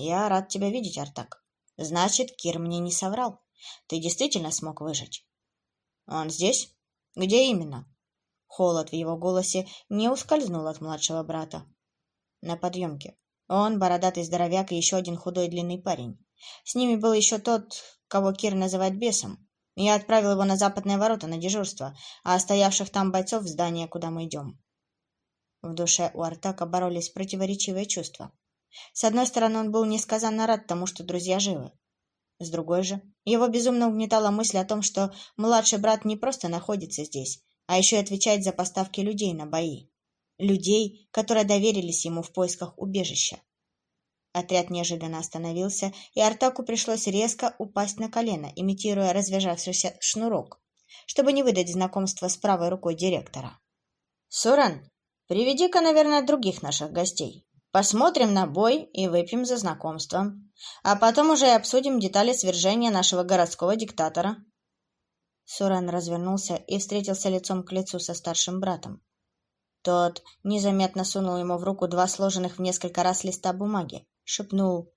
Я рад тебя видеть, Артак. Значит, Кир мне не соврал. Ты действительно смог выжить. Он здесь? Где именно? Холод в его голосе не ускользнул от младшего брата. На подъемке. Он, бородатый здоровяк и еще один худой длинный парень. С ними был еще тот, кого Кир называет бесом. Я отправил его на западные ворота на дежурство, а стоявших там бойцов в здание, куда мы идем. В душе у Артака боролись противоречивые чувства. С одной стороны, он был несказанно рад тому, что друзья живы. С другой же, его безумно угнетала мысль о том, что младший брат не просто находится здесь, а еще и отвечает за поставки людей на бои. Людей, которые доверились ему в поисках убежища. Отряд неожиданно остановился, и Артаку пришлось резко упасть на колено, имитируя развязавшийся шнурок, чтобы не выдать знакомство с правой рукой директора. «Суран, приведи-ка, наверное, других наших гостей. Посмотрим на бой и выпьем за знакомство. А потом уже и обсудим детали свержения нашего городского диктатора». Суран развернулся и встретился лицом к лицу со старшим братом. Тот незаметно сунул ему в руку два сложенных в несколько раз листа бумаги, шепнул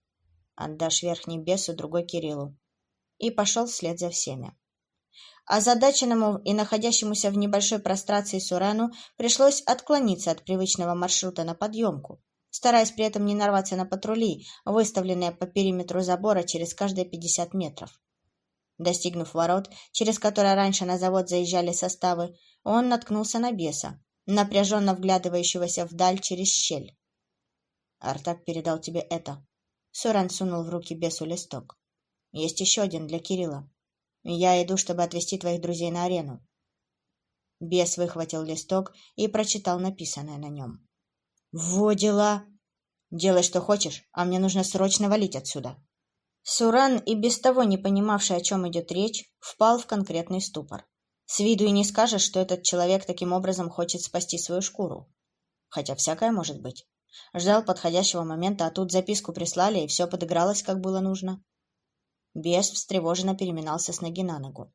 «Отдашь верхний бесу, другой Кириллу» и пошел вслед за всеми. Озадаченному и находящемуся в небольшой прострации Сурану пришлось отклониться от привычного маршрута на подъемку, стараясь при этом не нарваться на патрули, выставленные по периметру забора через каждые пятьдесят метров. Достигнув ворот, через которые раньше на завод заезжали составы, он наткнулся на беса, напряженно вглядывающегося вдаль через щель. Артак передал тебе это. Суран сунул в руки бесу листок. Есть еще один для Кирилла. Я иду, чтобы отвезти твоих друзей на арену. Бес выхватил листок и прочитал написанное на нем. «Во дела! Делай, что хочешь, а мне нужно срочно валить отсюда!» Суран, и без того не понимавший, о чем идет речь, впал в конкретный ступор. С виду и не скажешь, что этот человек таким образом хочет спасти свою шкуру. Хотя всякое может быть. Ждал подходящего момента, а тут записку прислали, и все подыгралось, как было нужно. Бес встревоженно переминался с ноги на ногу.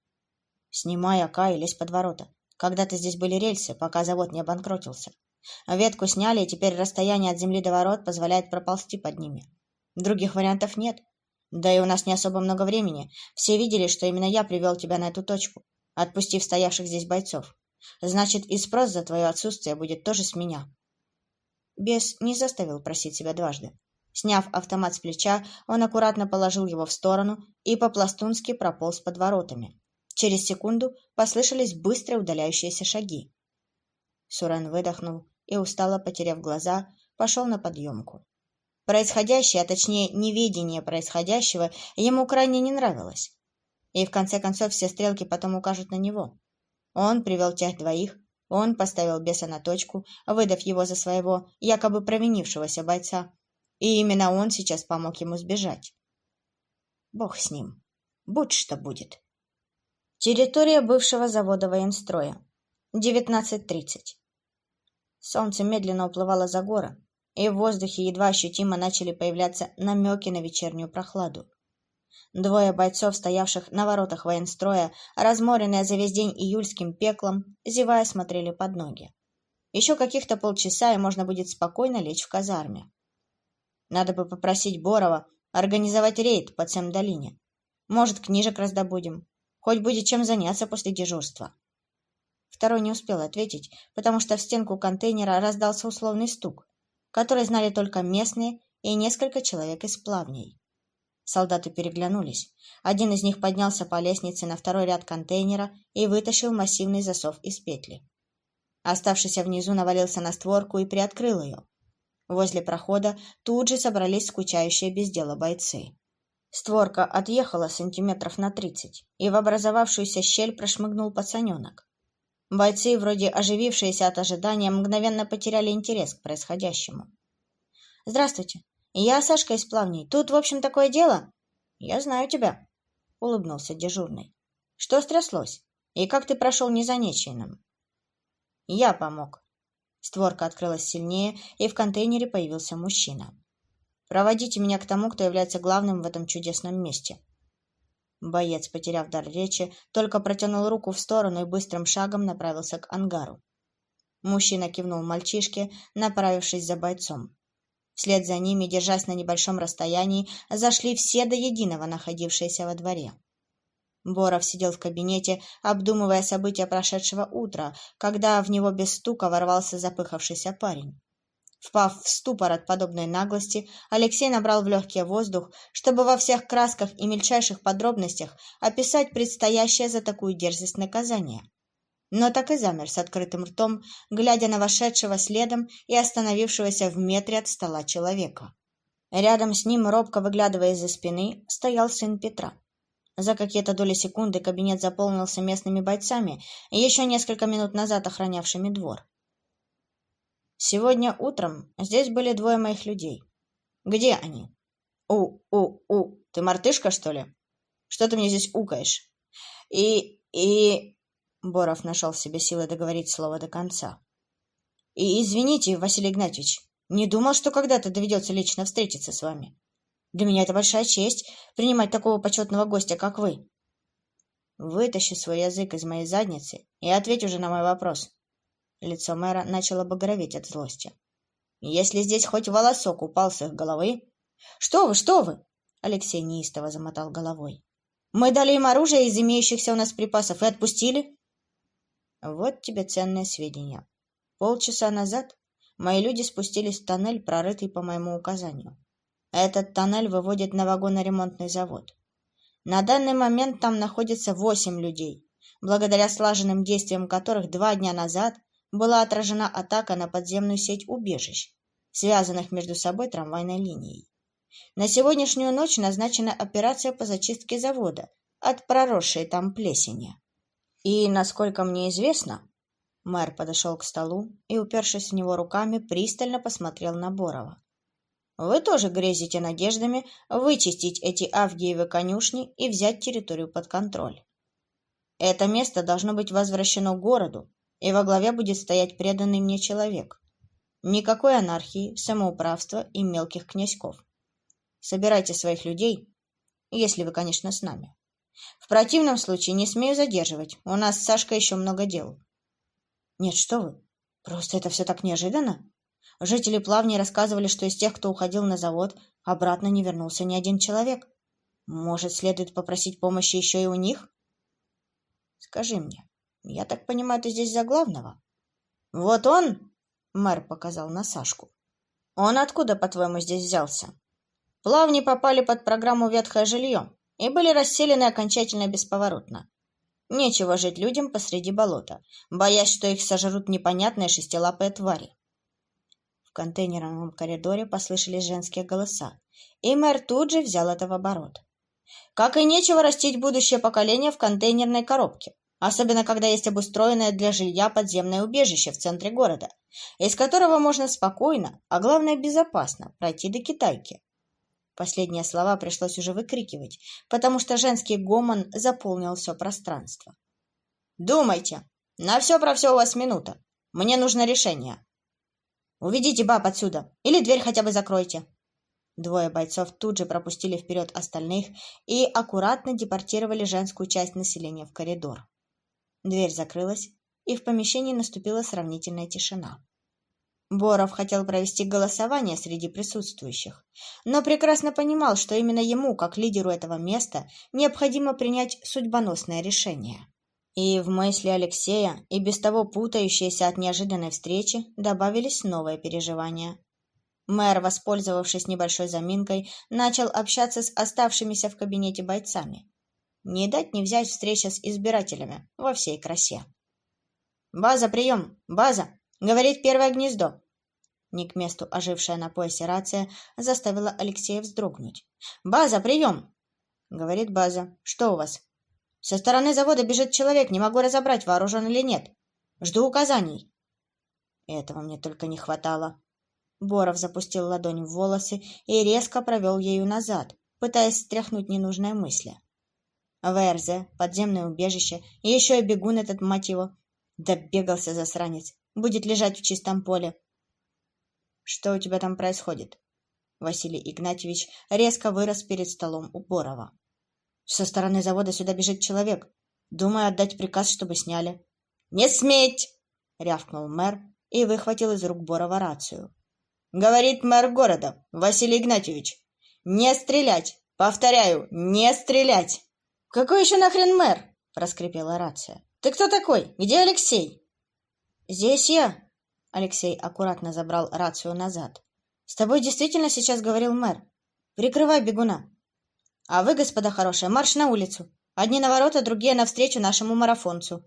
«Снимай АК и лезь под ворота. Когда-то здесь были рельсы, пока завод не обанкротился. Ветку сняли, и теперь расстояние от земли до ворот позволяет проползти под ними. Других вариантов нет. Да и у нас не особо много времени. Все видели, что именно я привел тебя на эту точку, отпустив стоявших здесь бойцов. Значит, и спрос за твое отсутствие будет тоже с меня. Бес не заставил просить себя дважды. Сняв автомат с плеча, он аккуратно положил его в сторону и по-пластунски прополз под воротами. Через секунду послышались быстро удаляющиеся шаги. Сурен выдохнул и, устало потеряв глаза, пошел на подъемку. Происходящее, а точнее неведение происходящего, ему крайне не нравилось. И в конце концов все стрелки потом укажут на него. Он привел тех двоих, он поставил беса на точку, выдав его за своего якобы провинившегося бойца. И именно он сейчас помог ему сбежать. Бог с ним. Будь что будет. Территория бывшего завода военстроя. 19.30. Солнце медленно уплывало за горы, и в воздухе едва ощутимо начали появляться намеки на вечернюю прохладу. Двое бойцов, стоявших на воротах военстроя, разморенные за весь день июльским пеклом, зевая смотрели под ноги. Еще каких-то полчаса, и можно будет спокойно лечь в казарме. Надо бы попросить Борова организовать рейд по Цем-долине. Может, книжек раздобудем. Хоть будет чем заняться после дежурства. Второй не успел ответить, потому что в стенку контейнера раздался условный стук, который знали только местные и несколько человек из плавней. Солдаты переглянулись. Один из них поднялся по лестнице на второй ряд контейнера и вытащил массивный засов из петли. Оставшийся внизу навалился на створку и приоткрыл ее. Возле прохода тут же собрались скучающие без дела бойцы. Створка отъехала сантиметров на тридцать, и в образовавшуюся щель прошмыгнул пацаненок. Бойцы, вроде оживившиеся от ожидания, мгновенно потеряли интерес к происходящему. «Здравствуйте. «Я Сашка из Плавней. Тут, в общем, такое дело». «Я знаю тебя», — улыбнулся дежурный. «Что стряслось? И как ты прошел незамеченным?» «Я помог». Створка открылась сильнее, и в контейнере появился мужчина. «Проводите меня к тому, кто является главным в этом чудесном месте». Боец, потеряв дар речи, только протянул руку в сторону и быстрым шагом направился к ангару. Мужчина кивнул мальчишке, направившись за бойцом. Вслед за ними, держась на небольшом расстоянии, зашли все до единого, находившиеся во дворе. Боров сидел в кабинете, обдумывая события прошедшего утра, когда в него без стука ворвался запыхавшийся парень. Впав в ступор от подобной наглости, Алексей набрал в легкий воздух, чтобы во всех красках и мельчайших подробностях описать предстоящее за такую дерзость наказание. Но так и замер с открытым ртом, глядя на вошедшего следом и остановившегося в метре от стола человека. Рядом с ним, робко выглядывая из-за спины, стоял сын Петра. За какие-то доли секунды кабинет заполнился местными бойцами, еще несколько минут назад охранявшими двор. Сегодня утром здесь были двое моих людей. Где они? У, у, у, ты мартышка, что ли? Что ты мне здесь укаешь? И, и... Боров нашел в себе силы договорить слово до конца. И извините, Василий Игнатьевич, не думал, что когда-то доведется лично встретиться с вами. Для меня это большая честь принимать такого почетного гостя, как вы. Вытащи свой язык из моей задницы и ответь уже на мой вопрос. Лицо мэра начало багроветь от злости. «Если здесь хоть волосок упал с их головы...» «Что вы, что вы!» Алексей неистово замотал головой. «Мы дали им оружие из имеющихся у нас припасов и отпустили?» «Вот тебе ценное сведения. Полчаса назад мои люди спустились в тоннель, прорытый по моему указанию. Этот тоннель выводит на вагоноремонтный завод. На данный момент там находится восемь людей, благодаря слаженным действиям которых два дня назад была отражена атака на подземную сеть убежищ, связанных между собой трамвайной линией. На сегодняшнюю ночь назначена операция по зачистке завода от проросшей там плесени. И, насколько мне известно, мэр подошел к столу и, упершись в него руками, пристально посмотрел на Борова. Вы тоже грезите надеждами вычистить эти Авгиевы конюшни и взять территорию под контроль. Это место должно быть возвращено городу, и во главе будет стоять преданный мне человек. Никакой анархии, самоуправства и мелких князьков. Собирайте своих людей, если вы, конечно, с нами. В противном случае не смею задерживать, у нас с Сашкой еще много дел. Нет, что вы, просто это все так неожиданно. Жители Плавни рассказывали, что из тех, кто уходил на завод, обратно не вернулся ни один человек. Может, следует попросить помощи еще и у них? Скажи мне, я так понимаю, ты здесь за главного? Вот он, мэр показал на Сашку. Он откуда, по-твоему, здесь взялся? Плавни попали под программу «Ветхое жилье» и были расселены окончательно бесповоротно. Нечего жить людям посреди болота, боясь, что их сожрут непонятные шестилапые твари. В контейнерном коридоре послышались женские голоса, и мэр тут же взял это в оборот. Как и нечего растить будущее поколение в контейнерной коробке особенно когда есть обустроенное для жилья подземное убежище в центре города, из которого можно спокойно, а главное безопасно, пройти до Китайки. Последние слова пришлось уже выкрикивать, потому что женский гомон заполнил все пространство. «Думайте! На все про все у вас минута. Мне нужно решение. Уведите баб отсюда, или дверь хотя бы закройте». Двое бойцов тут же пропустили вперед остальных и аккуратно депортировали женскую часть населения в коридор. Дверь закрылась, и в помещении наступила сравнительная тишина. Боров хотел провести голосование среди присутствующих, но прекрасно понимал, что именно ему, как лидеру этого места, необходимо принять судьбоносное решение. И в мысли Алексея, и без того путающиеся от неожиданной встречи, добавились новые переживания. Мэр, воспользовавшись небольшой заминкой, начал общаться с оставшимися в кабинете бойцами. Не дать не взять встреча с избирателями во всей красе. «База, прием! База!» — говорит первое гнездо. Не к месту ожившая на поясе рация заставила Алексея вздрогнуть. «База, прием!» — говорит база. «Что у вас?» «Со стороны завода бежит человек, не могу разобрать, вооружен или нет. Жду указаний». Этого мне только не хватало. Боров запустил ладонь в волосы и резко провел ею назад, пытаясь стряхнуть ненужные мысли. ВРЗ, подземное убежище, и еще и бегун этот, мать его. Добегался засранец. Будет лежать в чистом поле. Что у тебя там происходит? Василий Игнатьевич резко вырос перед столом у Борова. Со стороны завода сюда бежит человек. Думаю отдать приказ, чтобы сняли. «Не сметь!» — рявкнул мэр и выхватил из рук Борова рацию. говорит мэр города, Василий Игнатьевич. Не стрелять! Повторяю, не стрелять!» «Какой еще нахрен мэр?» — проскрипела рация. «Ты кто такой? Где Алексей?» «Здесь я!» — Алексей аккуратно забрал рацию назад. «С тобой действительно сейчас говорил мэр. Прикрывай бегуна. А вы, господа хорошие, марш на улицу. Одни на ворота, другие навстречу нашему марафонцу».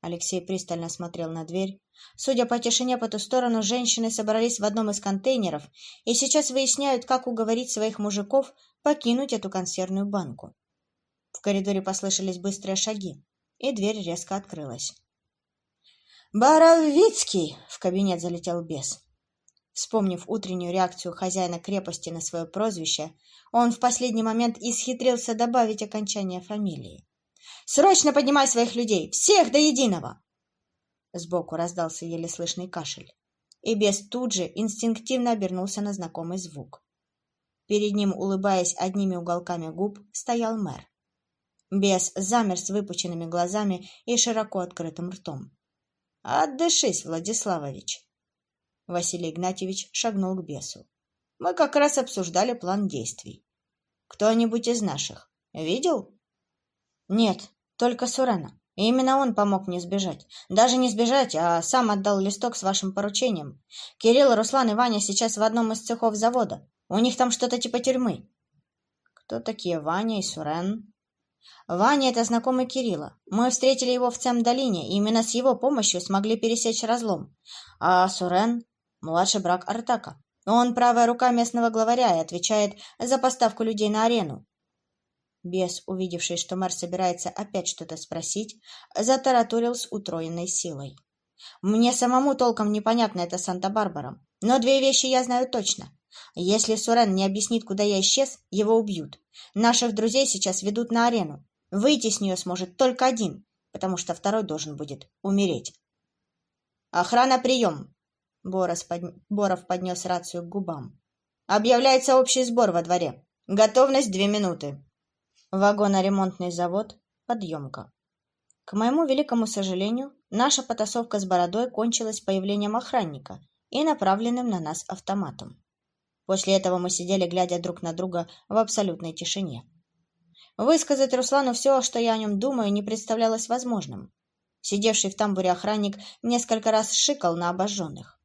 Алексей пристально смотрел на дверь. Судя по тишине по ту сторону, женщины собрались в одном из контейнеров и сейчас выясняют, как уговорить своих мужиков покинуть эту консервную банку. В коридоре послышались быстрые шаги, и дверь резко открылась. «Боровицкий!» — в кабинет залетел бес. Вспомнив утреннюю реакцию хозяина крепости на свое прозвище, он в последний момент исхитрился добавить окончание фамилии. «Срочно поднимай своих людей! Всех до единого!» Сбоку раздался еле слышный кашель, и бес тут же инстинктивно обернулся на знакомый звук. Перед ним, улыбаясь одними уголками губ, стоял мэр. Бес замер с выпученными глазами и широко открытым ртом. Отдышись, Владиславович. Василий Игнатьевич шагнул к бесу. Мы как раз обсуждали план действий. Кто-нибудь из наших видел? Нет, только Сурена. именно он помог мне сбежать. Даже не сбежать, а сам отдал листок с вашим поручением. Кирилл, Руслан и Ваня сейчас в одном из цехов завода. У них там что-то типа тюрьмы. Кто такие Ваня и Сурен? Ваня — это знакомый Кирилла. Мы встретили его в Цем-долине, и именно с его помощью смогли пересечь разлом. А Сурен — младший брак Артака. Он правая рука местного главаря и отвечает за поставку людей на арену. Бес, увидевший, что мэр собирается опять что-то спросить, затараторил с утроенной силой. «Мне самому толком непонятно это Санта-Барбара, но две вещи я знаю точно. Если Сурен не объяснит, куда я исчез, его убьют. Наших друзей сейчас ведут на арену. Выйти с нее сможет только один, потому что второй должен будет умереть. «Охрана, прием!» Борос под... Боров поднес рацию к губам. «Объявляется общий сбор во дворе. Готовность две минуты». Вагоноремонтный завод. Подъемка. К моему великому сожалению, наша потасовка с бородой кончилась появлением охранника и направленным на нас автоматом. После этого мы сидели, глядя друг на друга в абсолютной тишине. Высказать Руслану все, что я о нем думаю, не представлялось возможным. Сидевший в тамбуре охранник несколько раз шикал на обожженных.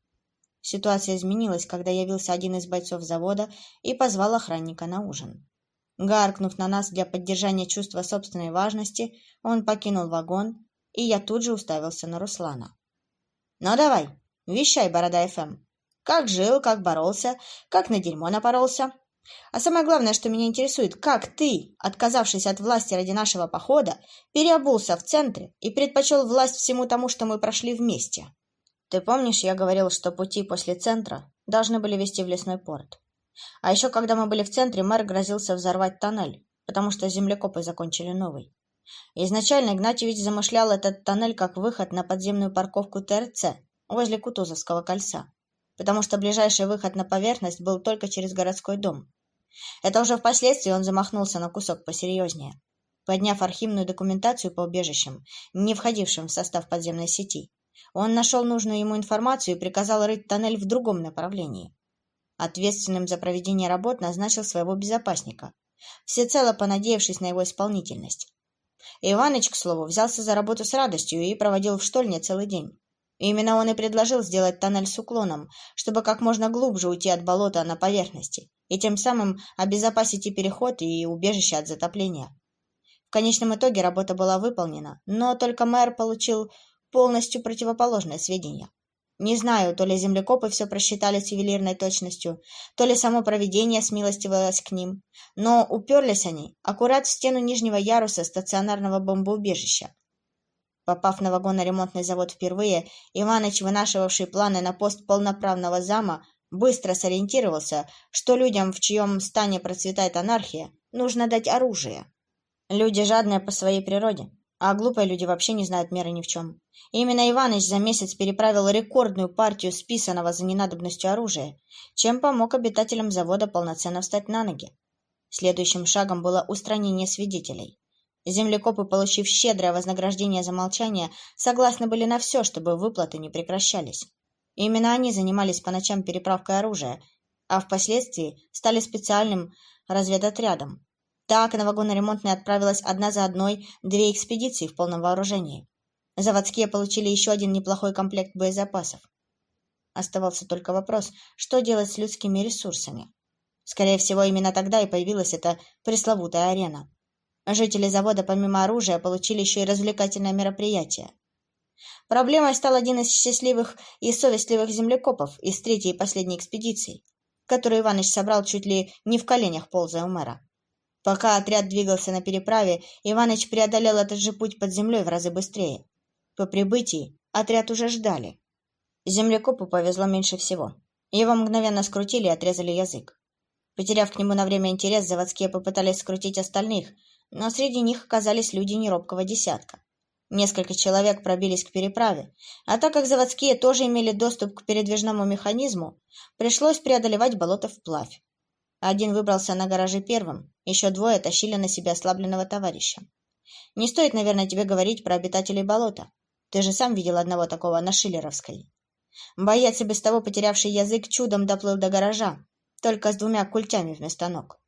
Ситуация изменилась, когда явился один из бойцов завода и позвал охранника на ужин. Гаркнув на нас для поддержания чувства собственной важности, он покинул вагон, и я тут же уставился на Руслана. «Ну давай, вещай, Борода ФМ. Как жил, как боролся, как на дерьмо напоролся. А самое главное, что меня интересует, как ты, отказавшись от власти ради нашего похода, переобулся в центре и предпочел власть всему тому, что мы прошли вместе. Ты помнишь, я говорил, что пути после центра должны были вести в лесной порт. А еще, когда мы были в центре, мэр грозился взорвать тоннель, потому что землекопы закончили новый. Изначально Игнатьевич замышлял этот тоннель как выход на подземную парковку ТРЦ возле Кутузовского кольца потому что ближайший выход на поверхность был только через городской дом. Это уже впоследствии он замахнулся на кусок посерьезнее, подняв архивную документацию по убежищам, не входившим в состав подземной сети. Он нашел нужную ему информацию и приказал рыть тоннель в другом направлении. Ответственным за проведение работ назначил своего безопасника, всецело понадеявшись на его исполнительность. Иваныч, к слову, взялся за работу с радостью и проводил в штольне целый день. Именно он и предложил сделать тоннель с уклоном, чтобы как можно глубже уйти от болота на поверхности и тем самым обезопасить и переход, и убежище от затопления. В конечном итоге работа была выполнена, но только мэр получил полностью противоположное сведения. Не знаю, то ли землекопы все просчитали с ювелирной точностью, то ли само провидение смилостивилось к ним, но уперлись они аккурат в стену нижнего яруса стационарного бомбоубежища, Попав на вагоноремонтный завод впервые, Иваныч, вынашивавший планы на пост полноправного зама, быстро сориентировался, что людям, в чьем стане процветает анархия, нужно дать оружие. Люди жадные по своей природе, а глупые люди вообще не знают меры ни в чем. именно Иваныч за месяц переправил рекордную партию списанного за ненадобностью оружия, чем помог обитателям завода полноценно встать на ноги. Следующим шагом было устранение свидетелей. Землекопы, получив щедрое вознаграждение за молчание, согласны были на все, чтобы выплаты не прекращались. Именно они занимались по ночам переправкой оружия, а впоследствии стали специальным разведотрядом. Так на вагоноремонтной отправилась одна за одной две экспедиции в полном вооружении. Заводские получили еще один неплохой комплект боезапасов. Оставался только вопрос, что делать с людскими ресурсами. Скорее всего, именно тогда и появилась эта пресловутая арена. Жители завода помимо оружия получили еще и развлекательное мероприятие. Проблемой стал один из счастливых и совестливых землекопов из третьей и последней экспедиции, которую Иваныч собрал чуть ли не в коленях ползая у мэра. Пока отряд двигался на переправе, Иваныч преодолел этот же путь под землей в разы быстрее. По прибытии отряд уже ждали. Землекопу повезло меньше всего. Его мгновенно скрутили и отрезали язык. Потеряв к нему на время интерес, заводские попытались скрутить остальных, но среди них оказались люди неробкого десятка. Несколько человек пробились к переправе, а так как заводские тоже имели доступ к передвижному механизму, пришлось преодолевать болото вплавь. Один выбрался на гараже первым, еще двое тащили на себя ослабленного товарища. Не стоит, наверное, тебе говорить про обитателей болота. Ты же сам видел одного такого на Шиллеровской. Боец, и без того потерявший язык, чудом доплыл до гаража, только с двумя культями вместо ног.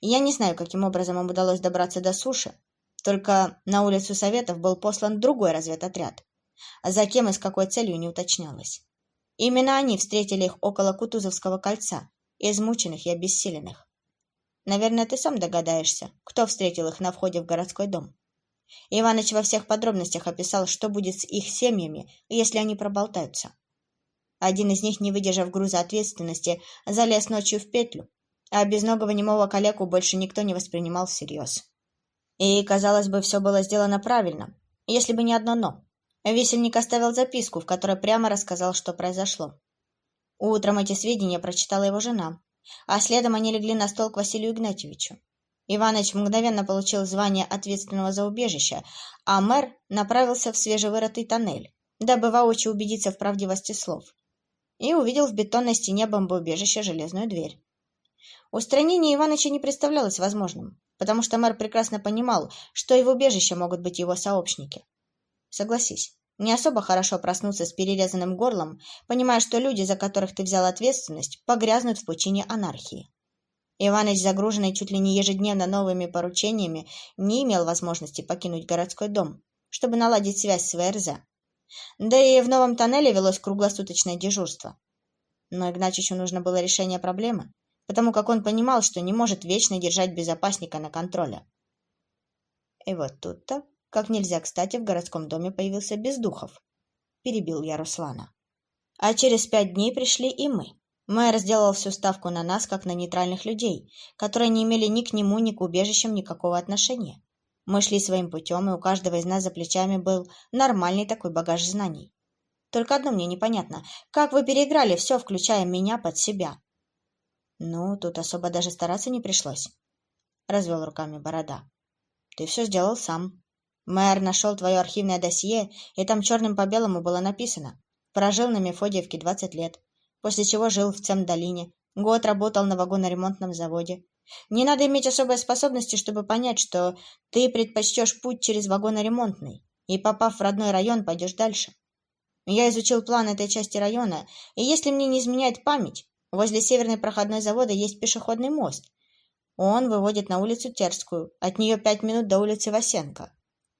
Я не знаю, каким образом им удалось добраться до суши, только на улицу Советов был послан другой разведотряд, а за кем и с какой целью не уточнялось. Именно они встретили их около Кутузовского кольца, измученных и обессиленных. Наверное, ты сам догадаешься, кто встретил их на входе в городской дом. Иваныч во всех подробностях описал, что будет с их семьями, если они проболтаются. Один из них, не выдержав груза ответственности, залез ночью в петлю, а безногого немого калеку больше никто не воспринимал всерьез. И, казалось бы, все было сделано правильно, если бы не одно «но». Висельник оставил записку, в которой прямо рассказал, что произошло. Утром эти сведения прочитала его жена, а следом они легли на стол к Василию Игнатьевичу. Иваныч мгновенно получил звание ответственного за убежище, а мэр направился в свежевырытый тоннель, дабы воочию убедиться в правдивости слов и увидел в бетонной стене бомбоубежища железную дверь. Устранение Иваныча не представлялось возможным, потому что мэр прекрасно понимал, что и в убежище могут быть его сообщники. Согласись, не особо хорошо проснуться с перерезанным горлом, понимая, что люди, за которых ты взял ответственность, погрязнут в пучине анархии. Иваныч, загруженный чуть ли не ежедневно новыми поручениями, не имел возможности покинуть городской дом, чтобы наладить связь с ВРЗ. Да и в новом тоннеле велось круглосуточное дежурство. Но Игнатьичу нужно было решение проблемы, потому как он понимал, что не может вечно держать безопасника на контроле. И вот тут-то, как нельзя кстати, в городском доме появился Бездухов. Перебил я Руслана. А через пять дней пришли и мы. Мэр сделал всю ставку на нас, как на нейтральных людей, которые не имели ни к нему, ни к убежищам никакого отношения. Мы шли своим путем, и у каждого из нас за плечами был нормальный такой багаж знаний. Только одно мне непонятно. Как вы переиграли все, включая меня, под себя? Ну, тут особо даже стараться не пришлось. Развел руками борода. Ты все сделал сам. Мэр нашел твое архивное досье, и там черным по белому было написано. Прожил на Мефодиевке 20 лет, после чего жил в Цемдолине, год работал на вагоноремонтном заводе, не надо иметь особой способности, чтобы понять, что ты предпочтешь путь через вагоноремонтный, и, попав в родной район, пойдешь дальше. Я изучил план этой части района, и если мне не изменяет память, возле северной проходной завода есть пешеходный мост. Он выводит на улицу Терскую, от нее пять минут до улицы Васенко.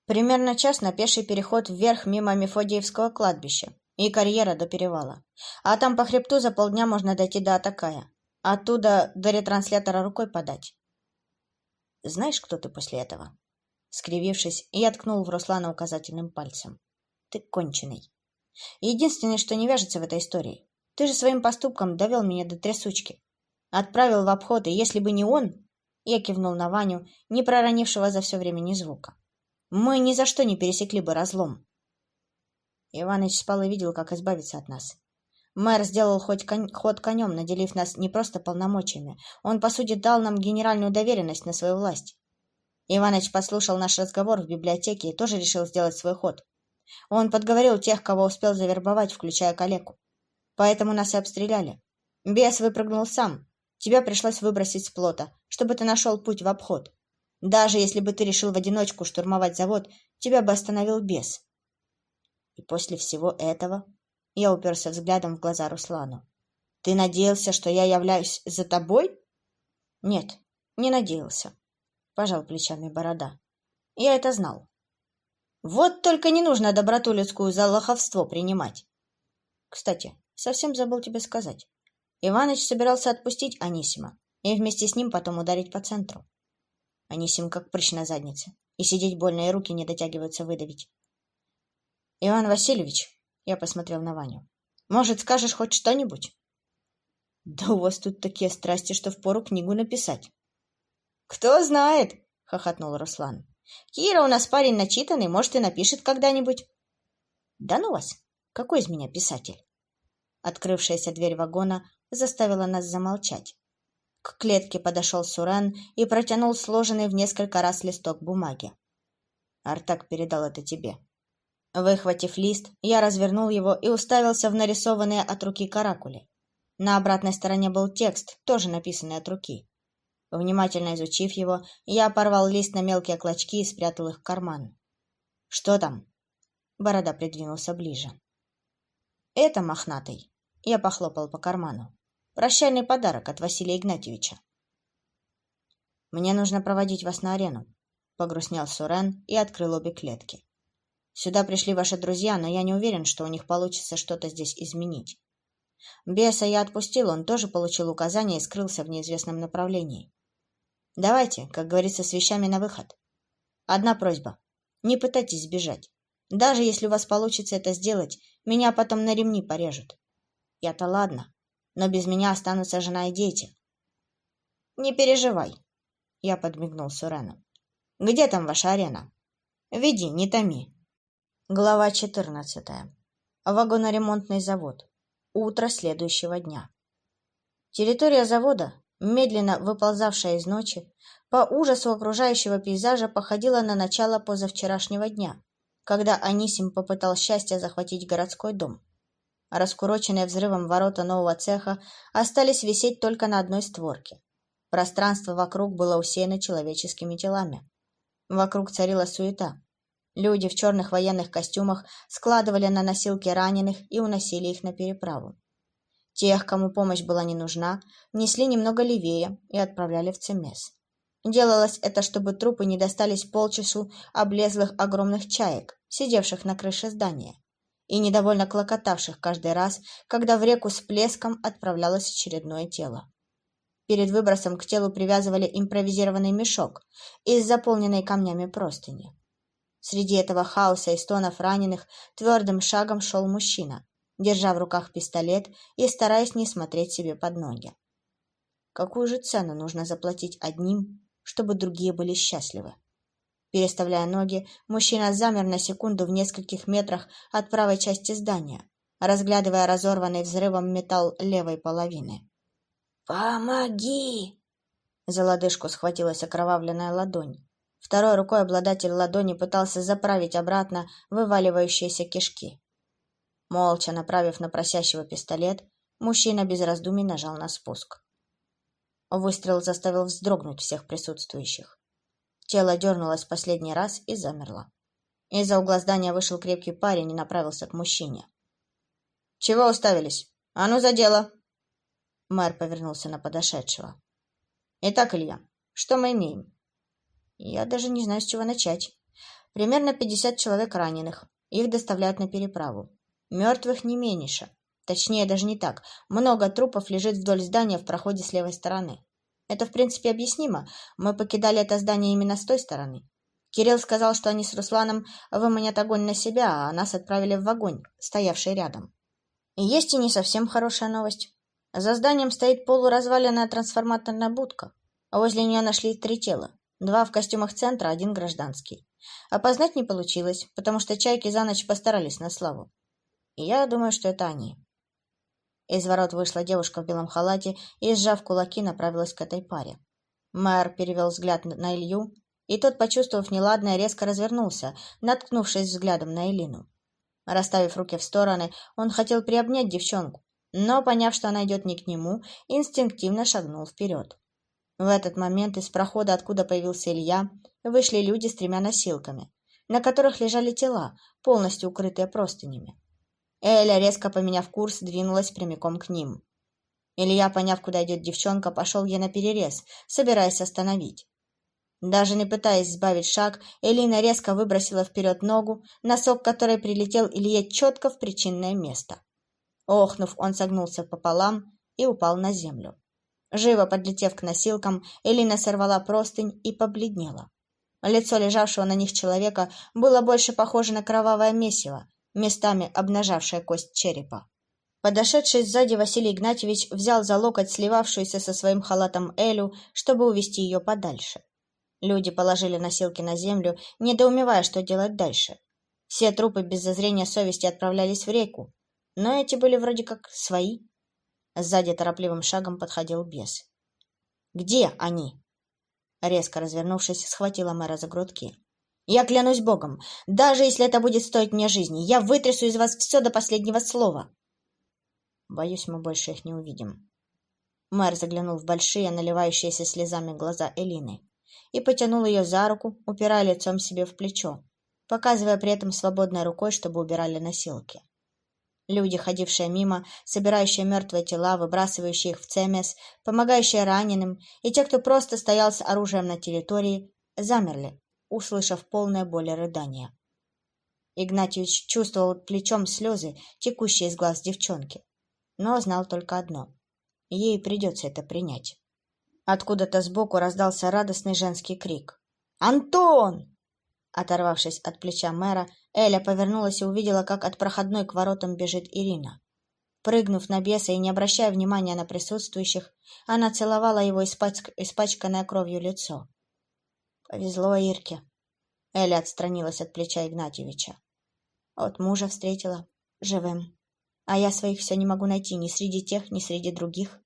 Примерно час на пеший переход вверх мимо Мефодиевского кладбища и карьера до перевала. А там по хребту за полдня можно дойти до Атакая. Оттуда до ретранслятора рукой подать. Знаешь, кто ты после этого? Скривившись, я ткнул в Руслана указательным пальцем. Ты конченый. Единственное, что не вяжется в этой истории. Ты же своим поступком довел меня до трясучки. Отправил в обход, и если бы не он... Я кивнул на Ваню, не проронившего за все время ни звука. Мы ни за что не пересекли бы разлом. Иваныч спал и видел, как избавиться от нас. Мэр сделал хоть кон... ход конем, наделив нас не просто полномочиями. Он, по сути, дал нам генеральную доверенность на свою власть. Иваныч послушал наш разговор в библиотеке и тоже решил сделать свой ход. Он подговорил тех, кого успел завербовать, включая калеку. Поэтому нас и обстреляли. Бес выпрыгнул сам. Тебя пришлось выбросить с плота, чтобы ты нашел путь в обход. Даже если бы ты решил в одиночку штурмовать завод, тебя бы остановил бес. И после всего этого Я уперся взглядом в глаза Руслану. «Ты надеялся, что я являюсь за тобой?» «Нет, не надеялся», — пожал плечами Борода. «Я это знал». «Вот только не нужно доброту людскую за лоховство принимать». «Кстати, совсем забыл тебе сказать. Иваныч собирался отпустить Анисима и вместе с ним потом ударить по центру. Анисим как прыщ на заднице, и сидеть больно, и руки не дотягиваются выдавить. «Иван Васильевич», — я посмотрел на Ваню, — «может, скажешь хоть что-нибудь?» «Да у вас тут такие страсти, что впору книгу написать». «Кто знает», — хохотнул Руслан. «Кира у нас парень начитанный, может, и напишет когда-нибудь». «Да ну вас! Какой из меня писатель?» Открывшаяся дверь вагона заставила нас замолчать. К клетке подошел Сурен и протянул сложенный в несколько раз листок бумаги. «Артак передал это тебе», Выхватив лист, я развернул его и уставился в нарисованные от руки каракули. На обратной стороне был текст, тоже написанный от руки. Внимательно изучив его, я порвал лист на мелкие клочки и спрятал их в карман. «Что там?» Борода придвинулся ближе. «Это мохнатый». Я похлопал по карману. «Прощальный подарок от Василия Игнатьевича». «Мне нужно проводить вас на арену», — погрустнел Сурен и открыл обе клетки. Сюда пришли ваши друзья, но я не уверен, что у них получится что-то здесь изменить. Беса я отпустил, он тоже получил указание и скрылся в неизвестном направлении. Давайте, как говорится, с вещами на выход. Одна просьба. Не пытайтесь сбежать. Даже если у вас получится это сделать, меня потом на ремни порежут. Я-то ладно, но без меня останутся жена и дети. Не переживай, я подмигнул Сурену. Где там ваша арена? Веди, не томи. Глава 14. Вагоноремонтный завод. Утро следующего дня. Территория завода, медленно выползавшая из ночи, по ужасу окружающего пейзажа походила на начало позавчерашнего дня, когда Анисим попытал счастья захватить городской дом. Раскуроченные взрывом ворота нового цеха остались висеть только на одной створке. Пространство вокруг было усеяно человеческими телами. Вокруг царила суета. Люди в черных военных костюмах складывали на носилки раненых и уносили их на переправу. Тех, кому помощь была не нужна, несли немного левее и отправляли в Цемес. Делалось это, чтобы трупы не достались полчасу облезлых огромных чаек, сидевших на крыше здания, и недовольно клокотавших каждый раз, когда в реку с плеском отправлялось очередное тело. Перед выбросом к телу привязывали импровизированный мешок из заполненной камнями простыни. Среди этого хаоса и стонов раненых твердым шагом шел мужчина, держа в руках пистолет и стараясь не смотреть себе под ноги. Какую же цену нужно заплатить одним, чтобы другие были счастливы? Переставляя ноги, мужчина замер на секунду в нескольких метрах от правой части здания, разглядывая разорванный взрывом металл левой половины. «Помоги!» За лодыжку схватилась окровавленная ладонь. Второй рукой обладатель ладони пытался заправить обратно вываливающиеся кишки. Молча направив на просящего пистолет, мужчина без раздумий нажал на спуск. Выстрел заставил вздрогнуть всех присутствующих. Тело дернулось последний раз и замерло. Из-за угла здания вышел крепкий парень и направился к мужчине. «Чего уставились? А ну за дело!» Мэр повернулся на подошедшего. «Итак, Илья, что мы имеем?» Я даже не знаю, с чего начать. Примерно 50 человек раненых. Их доставляют на переправу. Мертвых не меньше. Точнее, даже не так. Много трупов лежит вдоль здания в проходе с левой стороны. Это, в принципе, объяснимо. Мы покидали это здание именно с той стороны. Кирилл сказал, что они с Русланом выманят огонь на себя, а нас отправили в вагон, стоявший рядом. И есть и не совсем хорошая новость. За зданием стоит полуразваленная трансформаторная будка, а возле нее нашли три тела. Два в костюмах центра, один гражданский. Опознать не получилось, потому что чайки за ночь постарались на славу. И я думаю, что это они. Из ворот вышла девушка в белом халате и, сжав кулаки, направилась к этой паре. Мэр перевел взгляд на Илью, и тот, почувствовав неладное, резко развернулся, наткнувшись взглядом на Элину. Расставив руки в стороны, он хотел приобнять девчонку, но, поняв, что она идет не к нему, инстинктивно шагнул вперед. В этот момент из прохода, откуда появился Илья, вышли люди с тремя носилками, на которых лежали тела, полностью укрытые простынями. Эля, резко поменяв курс, двинулась прямиком к ним. Илья, поняв, куда идет девчонка, пошел ей на перерез, собираясь остановить. Даже не пытаясь сбавить шаг, Элина резко выбросила вперед ногу, носок которой прилетел Илье четко в причинное место. Охнув, он согнулся пополам и упал на землю. Живо подлетев к носилкам, Элина сорвала простынь и побледнела. Лицо лежавшего на них человека было больше похоже на кровавое месиво, местами обнажавшее кость черепа. Подошедший сзади Василий Игнатьевич взял за локоть сливавшуюся со своим халатом Элю, чтобы увести ее подальше. Люди положили носилки на землю, недоумевая, что делать дальше. Все трупы без зазрения совести отправлялись в реку, но эти были вроде как свои. Сзади торопливым шагом подходил бес. «Где они?» Резко развернувшись, схватила мэра за грудки. «Я клянусь богом, даже если это будет стоить мне жизни, я вытрясу из вас все до последнего слова!» «Боюсь, мы больше их не увидим». Мэр заглянул в большие, наливающиеся слезами глаза Элины и потянул ее за руку, упирая лицом себе в плечо, показывая при этом свободной рукой, чтобы убирали носилки. Люди, ходившие мимо, собирающие мертвые тела, выбрасывающие их в ЦМС, помогающие раненым, и те, кто просто стоял с оружием на территории, замерли, услышав полное боли рыдания. Игнатьевич чувствовал плечом слезы, текущие из глаз девчонки, но знал только одно — ей придется это принять. Откуда-то сбоку раздался радостный женский крик. «Антон!» Оторвавшись от плеча мэра, Эля повернулась и увидела, как от проходной к воротам бежит Ирина. Прыгнув на беса и не обращая внимания на присутствующих, она целовала его испачк... испачканное кровью лицо. Повезло Ирке. Эля отстранилась от плеча Игнатьевича. Вот мужа встретила, живым. А я своих все не могу найти ни среди тех, ни среди других.